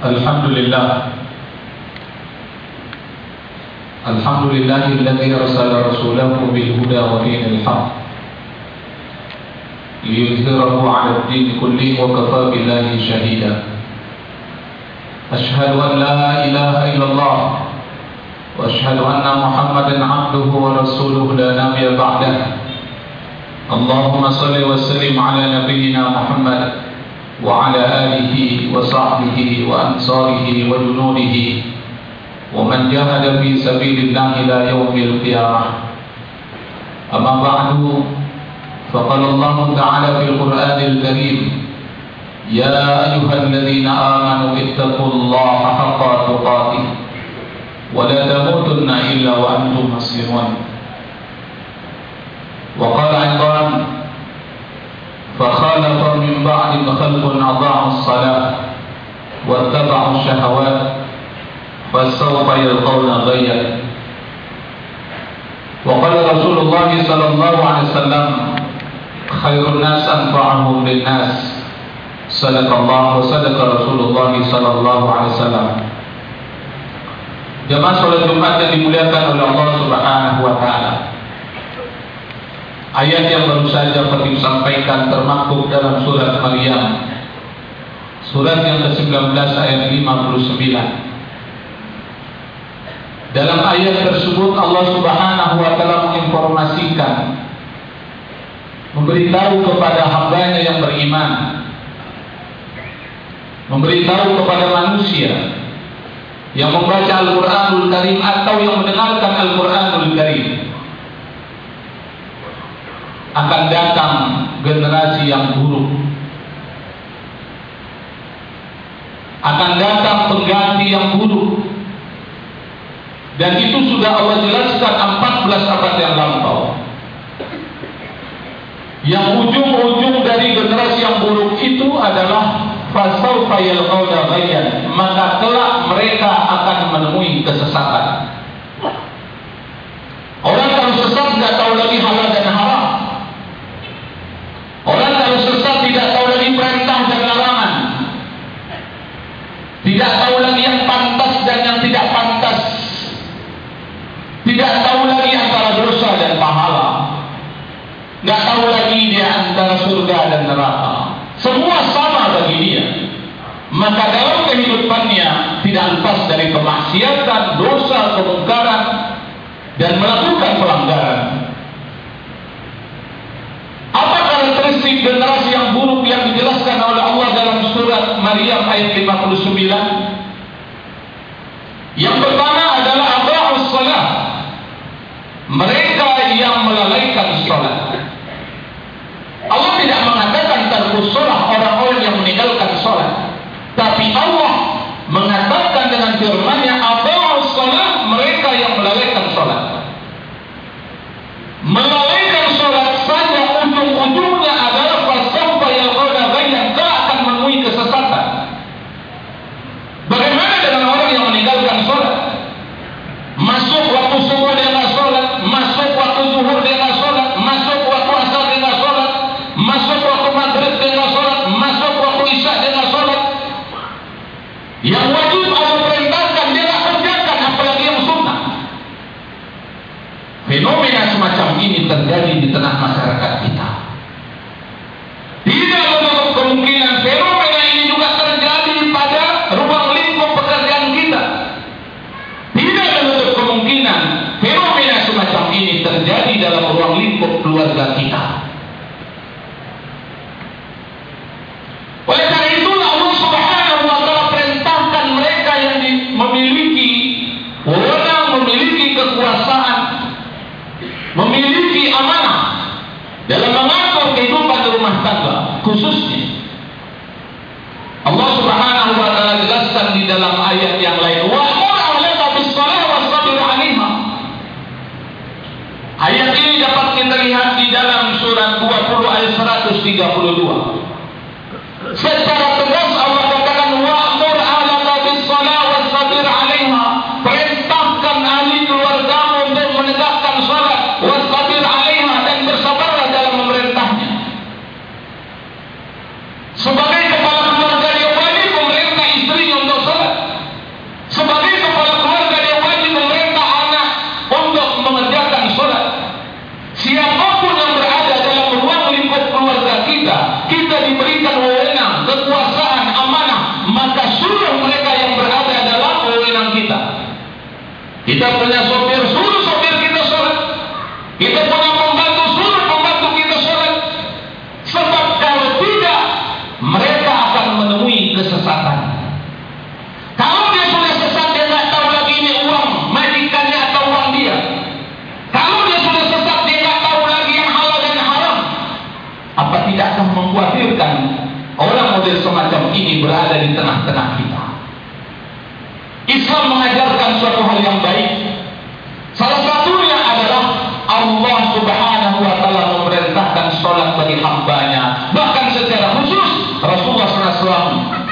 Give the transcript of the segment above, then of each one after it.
الحمد لله الحمد لله الذي أرسل رسوله بالهدى ودين الحق ليظهره على الدين كله وكفى بالله شهيدا. أشهد أن لا إله إلا الله وأشهد أن محمدا عبده ورسوله لا نبي بعده. اللهم صل وسلم على نبينا محمد وعلى آله وصحبه وأنصاره وجنوده ومن جاهد في سبيل الله إلى يوم القيامة. أما بعد فقال الله تعالى في القرآن الكريم يا أيها الذين آمنوا اتقوا الله حق تقاته ولا تموتن إلا وأنتم مسلمون. وقال أيضا فخالف من بعد خلق أضاعوا الصلاة واتبعوا الشهوات فسوف يلقون غيا. وقال رسول الله صلى الله عليه وسلم خير الناس أنفعهم للناس. صدق الله وصدق رسول الله صلى الله عليه وسلم. Jemaah sholat Jumat yang dimuliakan oleh Allah Subhanahu wa taala. Ayat yang baru saja Fatih sampaikan termaktub dalam surat Maryam. Surat yang ke-19 ayat 59. Dalam ayat tersebut Allah Subhanahu wa taala menginformasikan memberitahu kepada hambanya yang beriman memberitahu kepada manusia yang membaca Al-Quranul Karim atau yang mendengarkan Al-Quranul Karim akan datang generasi yang buruk. Akan datang pengganti yang buruk. Dan itu sudah Allah jelaskan 14 abad yang lampau. Yang ujung-ujung dari generasi yang buruk itu adalah fasaufa yalqawna ghayyan maka kelak mereka akan menemui kesesatan orang kalau sesat tidak tahu lagi halal dan haram orang kalau sesat tidak tahu lagi perintah dan larangan tidak tahu lagi yang pantas dan yang tidak pantas tidak tahu lagi antara dosa dan pahala tidak tahu lagi dia antara surga dan neraka semua sama bagi dia. Maka dalam kehidupannya tidak lepas dari kemaksiatan, dosa, kemungkaran dan melakukan pelanggaran. Apa karakteristik generasi yang buruk yang dijelaskan oleh Allah dalam surat Maryam ayat 59? Yang pertama adalah abaus salat. Mereka yang melalaikan salat. Allah tidak mengatakan tarkus sholat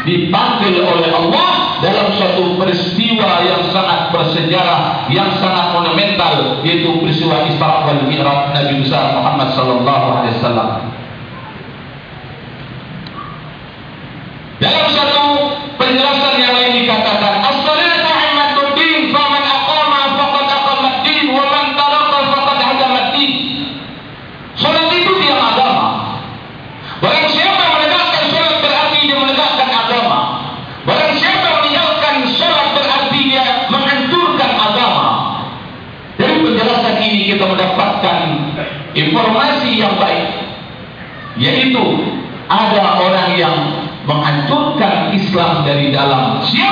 dipanggil oleh Allah dalam suatu peristiwa yang sangat bersejarah, yang sangat monumental, yaitu peristiwa Isra wal Mi'raj Nabi besar Muhammad sallallahu alaihi wasallam. Dalam satu penjelasan yang ada orang yang menghancurkan Islam dari dalam. Siapa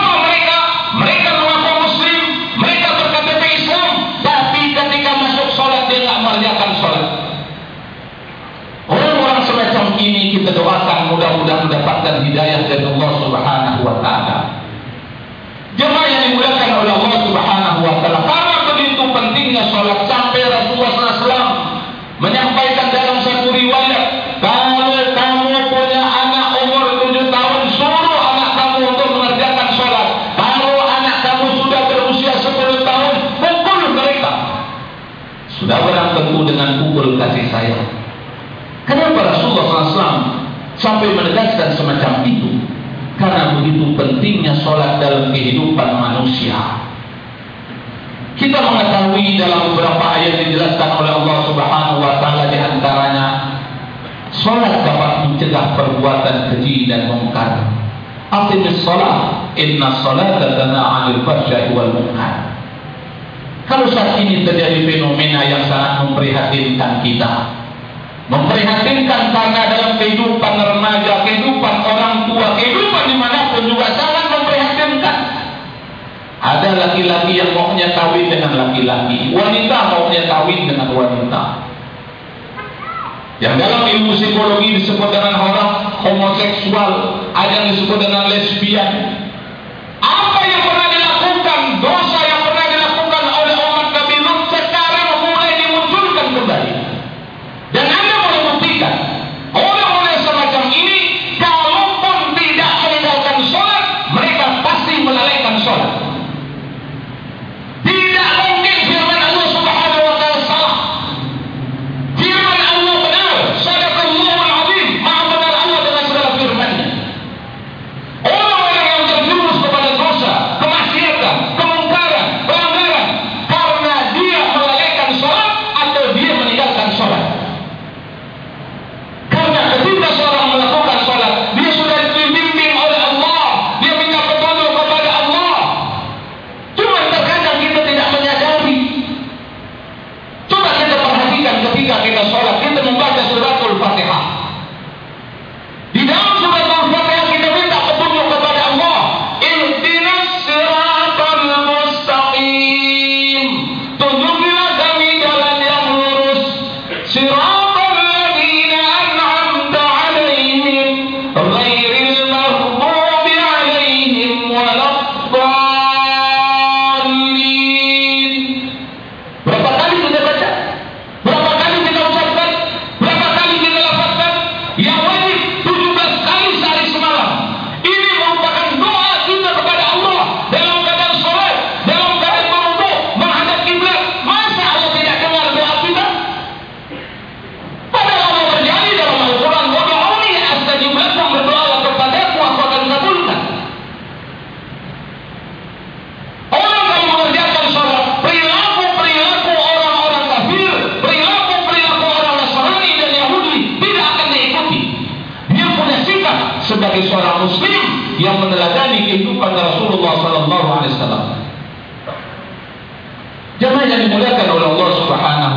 kehidupan manusia. Kita mengetahui dalam beberapa ayat dijelaskan oleh Allah Subhanahu wa taala di antaranya salat dapat mencegah perbuatan keji dan mungkar. Aqimis shalah, inna sholata tanha 'anil fahsya'i wal munkar. Kalau saat ini terjadi fenomena yang sangat memprihatinkan kita. Memprihatinkan karena dalam kehidupan remaja, kehidupan orang laki-laki yang maunya kawin dengan laki-laki, wanita maunya kawin dengan wanita. Yang dalam ilmu psikologi disebut dengan orang homoseksual, ada yang disebut dengan lesbian,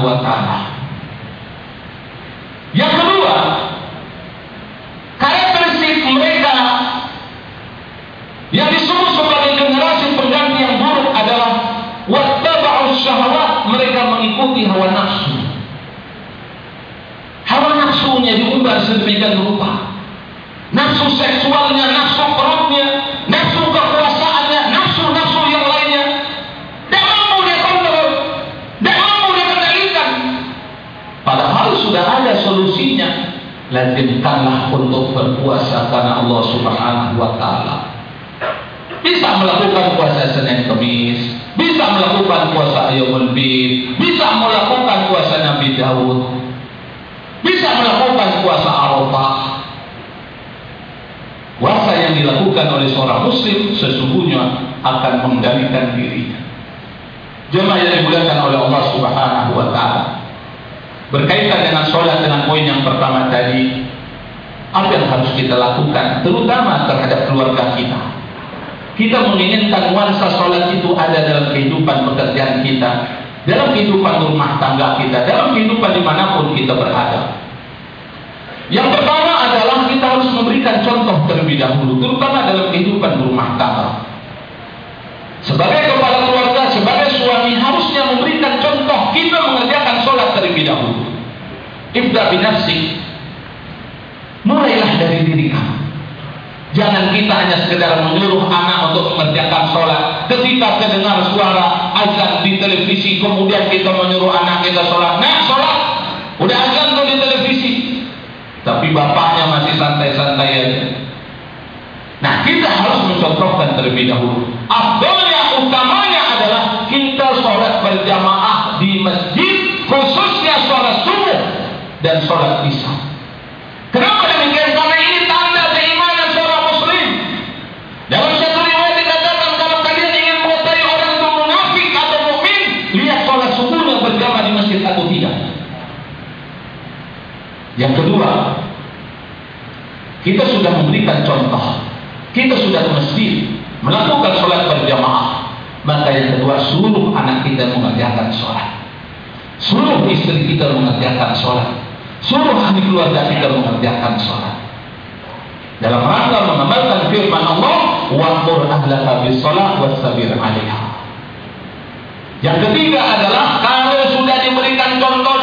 wa taala. Yang kedua, karakteristik mereka yang disebut sebagai generasi pengganti yang buruk adalah wattaba'us syahwat, mereka mengikuti hawa nafsu. Hawa nafsunya diubah sedemikian rupa. Nafsu seksualnya, nafsu perutnya, nafsu kekuasaannya, nafsu-nafsu yang lainnya. Tidak mampu dia kontrol, tidak mampu dia kendalikan. Padahal sudah ada solusinya. Lazimkanlah untuk berpuasa karena Allah Subhanahu wa taala. Bisa melakukan puasa Senin Kamis, bisa melakukan puasa Ayyamul Bid, bisa melakukan puasa Nabi Daud, bisa melakukan puasa Arafah. Puasa yang dilakukan oleh seorang muslim sesungguhnya akan mengendalikan dirinya. Jemaah yang dimuliakan oleh Allah Subhanahu wa taala. Berkaitan dengan sholat dengan poin yang pertama tadi, apa yang harus kita lakukan terutama terhadap keluarga kita. Kita menginginkan nuansa sholat itu ada dalam kehidupan pekerjaan kita, dalam kehidupan rumah tangga kita, dalam kehidupan di mana pun kita berada. Yang pertama adalah kita harus memberikan contoh terlebih dahulu, terutama dalam kehidupan rumah tangga. Sebagai kepala keluarga, sebagai suami harusnya memberikan contoh kita mengerjakan sholat terlebih dahulu. Ibda binafsi, mulailah dari diri kamu. Jangan kita hanya sekedar menyuruh anak untuk mengerjakan sholat. Ketika terdengar suara azan di televisi, kemudian kita menyuruh anak kita sholat. Nah, sholat. Udah azan tuh di televisi. Tapi bapaknya masih santai-santai aja. Nah, kita harus mencontohkan terlebih dahulu. Afdolnya utamanya adalah kita sholat berjamaah di masjid, khususnya sholat subuh dan sholat isya. Yang kedua, kita sudah memberikan contoh. Kita sudah ke masjid, melakukan sholat berjamaah. Maka yang kedua, suruh anak kita mengerjakan sholat. Suruh istri kita mengerjakan sholat. Suruh ahli keluarga kita mengerjakan sholat. Dalam rangka mengamalkan firman Allah, wa'mur ahlaka bis sholat wastabir 'alaiha. Yang ketiga adalah kalau sudah diberikan contoh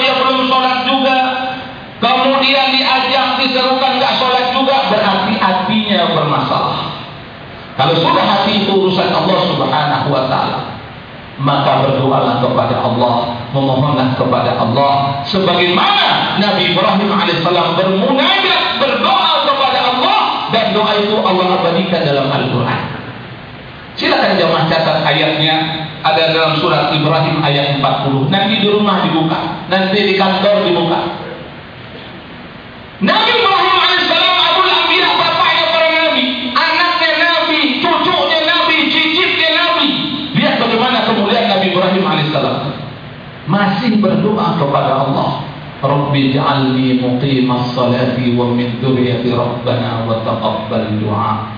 Kalau sudah hati itu urusan Allah Subhanahu wa taala, maka berdoalah kepada Allah, memohonlah kepada Allah sebagaimana Nabi Ibrahim alaihissalam bermunajat, berdoa kepada Allah dan doa itu Allah abadikan dalam Al-Qur'an. Silakan jamaah catat ayatnya ada dalam surat Ibrahim ayat 40. Nanti di rumah dibuka, nanti di kantor dibuka. Nabi Ibrahim Berdoa kepada Allah. Rabbi ja'alni muqimas salati wa min dzurriyyati rabbana wa taqabbal du'a.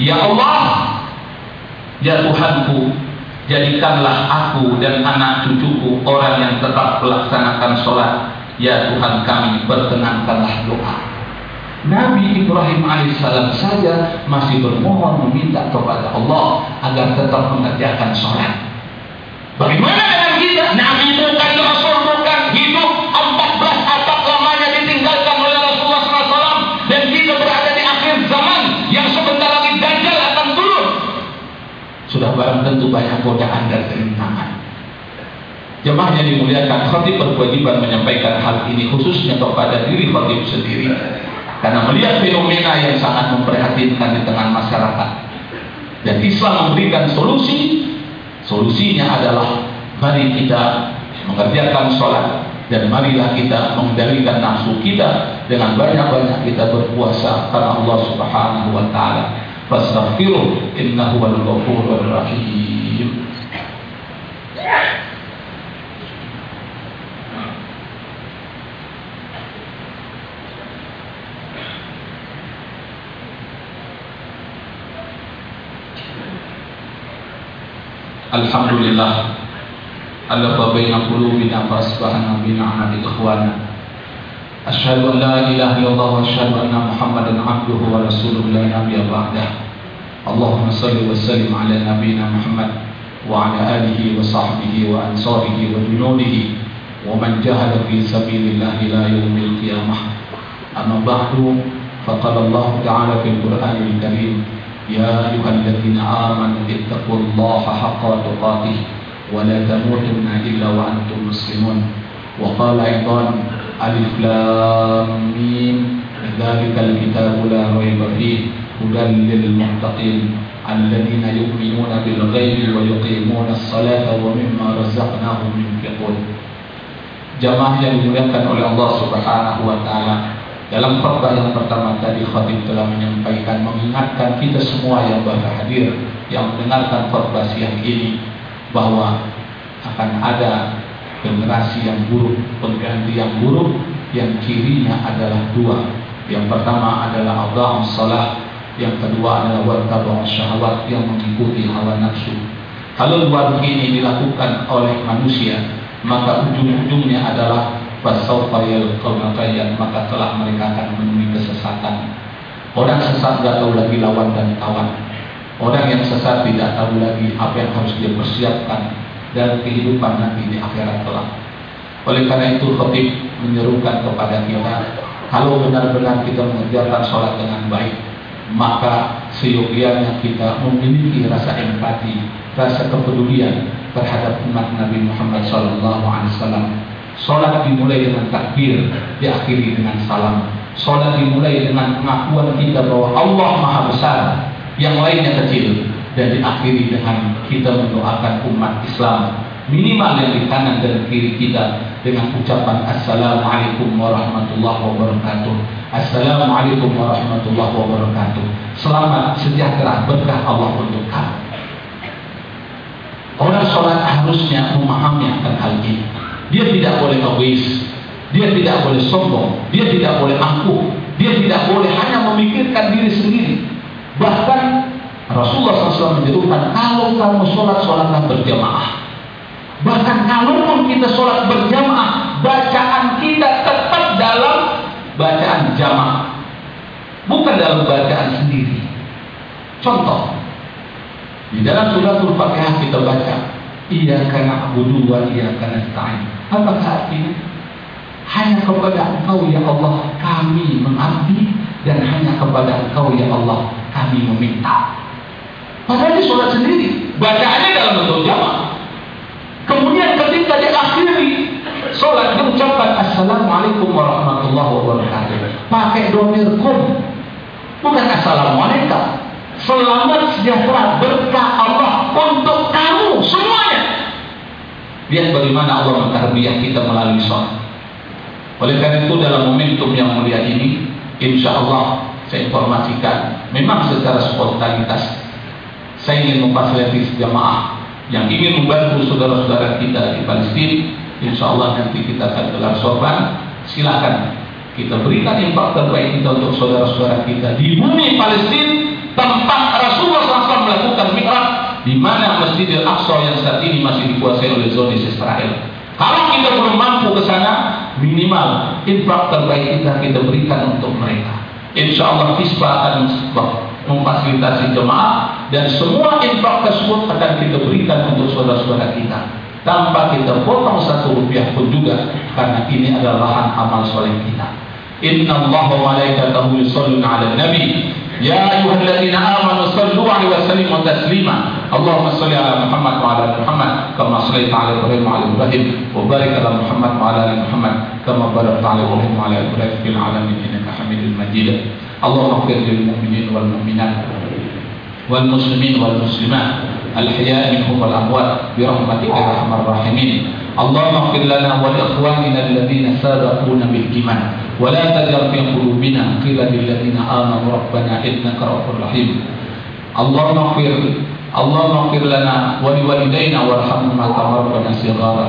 Ya Allah, Ya Tuhanku, jadikanlah aku dan anak cucuku orang yang tetap melaksanakan sholat. Ya Tuhan kami, berkenankanlah doa. Nabi Ibrahim alaihissalam saja masih bermohon meminta kepada Allah agar tetap mengerjakan sholat. Bagaimana Jemaah yang dimuliakan, khatib berkewajiban menyampaikan hal ini khususnya kepada diri khatib sendiri. Karena melihat fenomena yang sangat memprihatinkan di tengah masyarakat. Dan Islam memberikan solusi. Solusinya adalah mari kita mengerjakan sholat dan marilah kita mengendalikan nafsu kita dengan banyak-banyak kita berpuasa karena Allah Subhanahu wa taala. Fastaghfiruh innahu wal ghafurur rahim. Alhamdulillah. Alafa baina qulubina fa asbahna bi ni'mati ikhwana. Asyhadu an la ilaha illallah wa asyhadu anna Muhammadan abduhu wa rasuluhu la nabiyya ba'dah Allahumma salli wa sallim ala nabiyyina Muhammad wa ala alihi wa sahbihi wa ansarihi wa junudihi wa man jahada fi sabilillah la yaumil qiyamah. Amma ba'du faqala Allah ta'ala fil Qur'anil Karim. يا أيها الذين آمنوا اتقوا الله حق تقاته ولا تموتن إلا وأنتم مسلمون وقال أيضا ألف لام ذلك الكتاب لا ريب فيه هدى للمتقين الذين يؤمنون بالغيب ويقيمون الصلاة ومما رزقناهم ينفقون Jamaah yang dimuliakan oleh Allah. Dalam khutbah yang pertama tadi khatib telah menyampaikan mengingatkan kita semua yang berhadir yang mendengarkan khutbah siang ini bahwa akan ada generasi yang buruk, pengganti yang buruk yang cirinya adalah dua. Yang pertama adalah Allah salah, yang kedua adalah wattaba'us syahwat yang mengikuti hawa nafsu. Kalau dua ini dilakukan oleh manusia, maka ujung-ujungnya adalah maka telah mereka akan menemui kesesatan. Orang sesat tidak tahu lagi lawan dan kawan. Orang yang sesat tidak tahu lagi apa yang harus dia persiapkan dan kehidupan nanti di akhirat kelak. Oleh karena itu khatib menyerukan kepada kita kalau benar-benar kita mengerjakan sholat dengan baik maka seyogianya kita memiliki rasa empati, rasa kepedulian terhadap umat Nabi Muhammad SAW. Sholat dimulai dengan takbir, diakhiri dengan salam. Sholat dimulai dengan pengakuan kita bahwa Allah Maha Besar, yang lainnya kecil dan diakhiri dengan kita mendoakan umat Islam minimal yang di kanan dan kiri kita dengan ucapan Assalamualaikum warahmatullahi wabarakatuh. Assalamualaikum warahmatullahi wabarakatuh. Selamat sejahtera berkah Allah untuk kamu. Orang sholat harusnya memahami akan hal ini Dia tidak boleh egois Dia tidak boleh sombong Dia tidak boleh angkuh Dia tidak boleh hanya memikirkan diri sendiri Bahkan Rasulullah SAW menyebutkan kalau kamu sholat sholatlah berjamaah. Bahkan kalaupun kita sholat berjamaah, bacaan kita tetap dalam bacaan jamaah, bukan dalam bacaan sendiri. Contoh, di dalam suratul Fatihah kita baca, Iya karena abudu wa iya karena ta'in. Apa artinya? Hanya kepada Engkau ya Allah kami mengabdi dan hanya kepada Engkau ya Allah kami meminta. Padahal dia sholat sendiri. Bacaannya dalam bentuk jamaah. Kemudian ketika dia akhiri sholat, dia ucapkan Assalamualaikum warahmatullahi wabarakatuh. Pakai domir kum. Bukan Assalamualaikum. Selamat sejahtera berkah Allah untuk. Lihat bagaimana Allah mentarbiyah kita melalui sholat. Oleh karena itu dalam momentum yang mulia ini, insya Allah saya informasikan, memang secara spontanitas saya ingin memfasilitasi jamaah yang ingin membantu saudara-saudara kita di Palestina. Insya Allah nanti kita akan gelar sorban. Silakan kita berikan infak terbaik kita untuk saudara-saudara kita di bumi Palestina tempat Rasulullah SAW melakukan mi'raj di mana Masjidil Aqsa yang saat ini masih dikuasai oleh Zionis Israel. Kalau kita belum mampu ke sana, minimal infak terbaik kita kita berikan untuk mereka. Insya Allah Kispa akan memfasilitasi jemaah dan semua infak tersebut akan kita berikan untuk saudara-saudara kita tanpa kita potong satu rupiah pun juga karena ini adalah lahan amal soleh kita. Inna Allah wa malaikatahu yusalluna ala nabi يا أيها الذين آمنوا صلوا عليه وسلموا تسليما. اللهم صل على محمد وعلى آل محمد كما صليت على إبراهيم وعلى إبراهيم وبارك على محمد وعلى آل محمد كما باركت على إبراهيم وعلى إبراهيم في العالمين إنك حميد مجيد. اللهم اغفر للمؤمنين والمؤمنات والمسلمين والمسلمات. الحياء منهم والأموات برحمتك يا أرحم الراحمين. اللهم اغفر لنا ولإخواننا الذين سبقونا بالإيمان. ولا تجعل في قلوبنا قيل للذين آمنوا. ربنا إنك رؤوف رحيم. اللهم اغفر اللهم اغفر لنا ولوالدينا وارحمهما كما ربنا صغارا.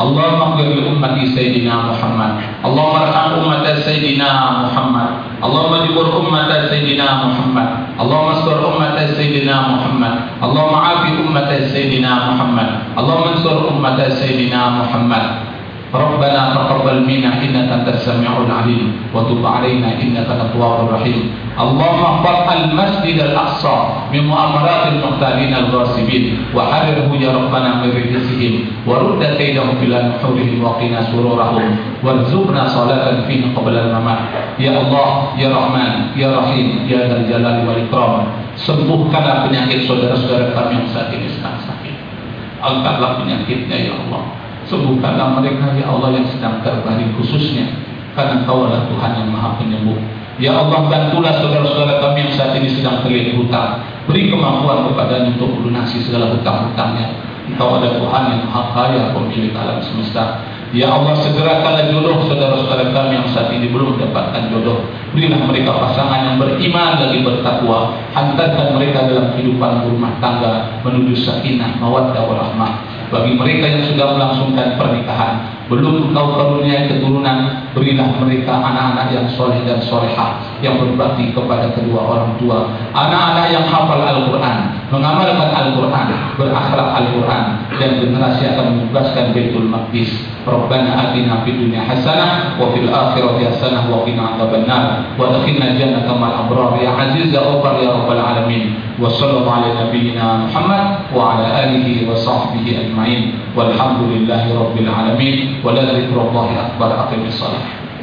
اللهم اغفر لأمة سيدنا محمد. اللهم ارحم أمة سيدنا محمد. اللهم اجبر أمة سيدنا محمد. اللهم استر أمة سيدنا محمد. اللهم عافي أمة سيدنا محمد. اللهم انصر أمة سيدنا محمد. ربنا تقبل منا إنك أنت السميع العليم وتب علينا إنك أنت التواب الرحيم اللهم احفظ المسجد الأقصى من مؤامرات المختالين الغاصبين وحرره يا ربنا من رجسهم ورد كيدهم إلى نحورهم وقنا سرورهم وارزقنا صلاة فيه قبل الممات يا الله يا رحمن يا رحيم يا ذا الجلال والإكرام sembuhkanlah penyakit saudara-saudara kami yang saat ini sedang sakit angkatlah penyakitnya ya Allah Sembuhkanlah mereka ya Allah yang sedang terbaring khususnya? Karena kau adalah Tuhan yang maha penyembuh. Ya Allah bantulah saudara-saudara kami yang saat ini sedang terlilit hutang Beri kemampuan kepadanya untuk melunasi segala hutang-hutangnya Engkau ada Tuhan yang maha kaya pemilik alam semesta. Ya Allah segerakanlah jodoh saudara-saudara kami yang saat ini belum mendapatkan jodoh. Berilah mereka pasangan yang beriman lagi bertakwa. Hantarkan mereka dalam kehidupan rumah tangga Menuju sakinah, mawaddah, warahmah bagi mereka yang sudah melangsungkan pernikahan belum kau karunia keturunan berilah mereka anak-anak yang soleh dan solehah yang berbakti kepada kedua orang tua. Anak-anak yang hafal Al-Quran mengamalkan Al-Quran berakhlak Al-Quran dan generasi akan membebaskan Baitul Maqdis Rabbana atina fid dunya hasanah wa fil akhirati hasanah wa qina adzabannar wa adkhilna jannata ma'al abrar ya aziz ya ghaffar ya rabbal alamin wa sallallahu ala nabiyyina Muhammad wa ala alihi wa sahbihi ajma'in walhamdulillahi rabbil alamin wa la dzikrullahi akbar aqimis salat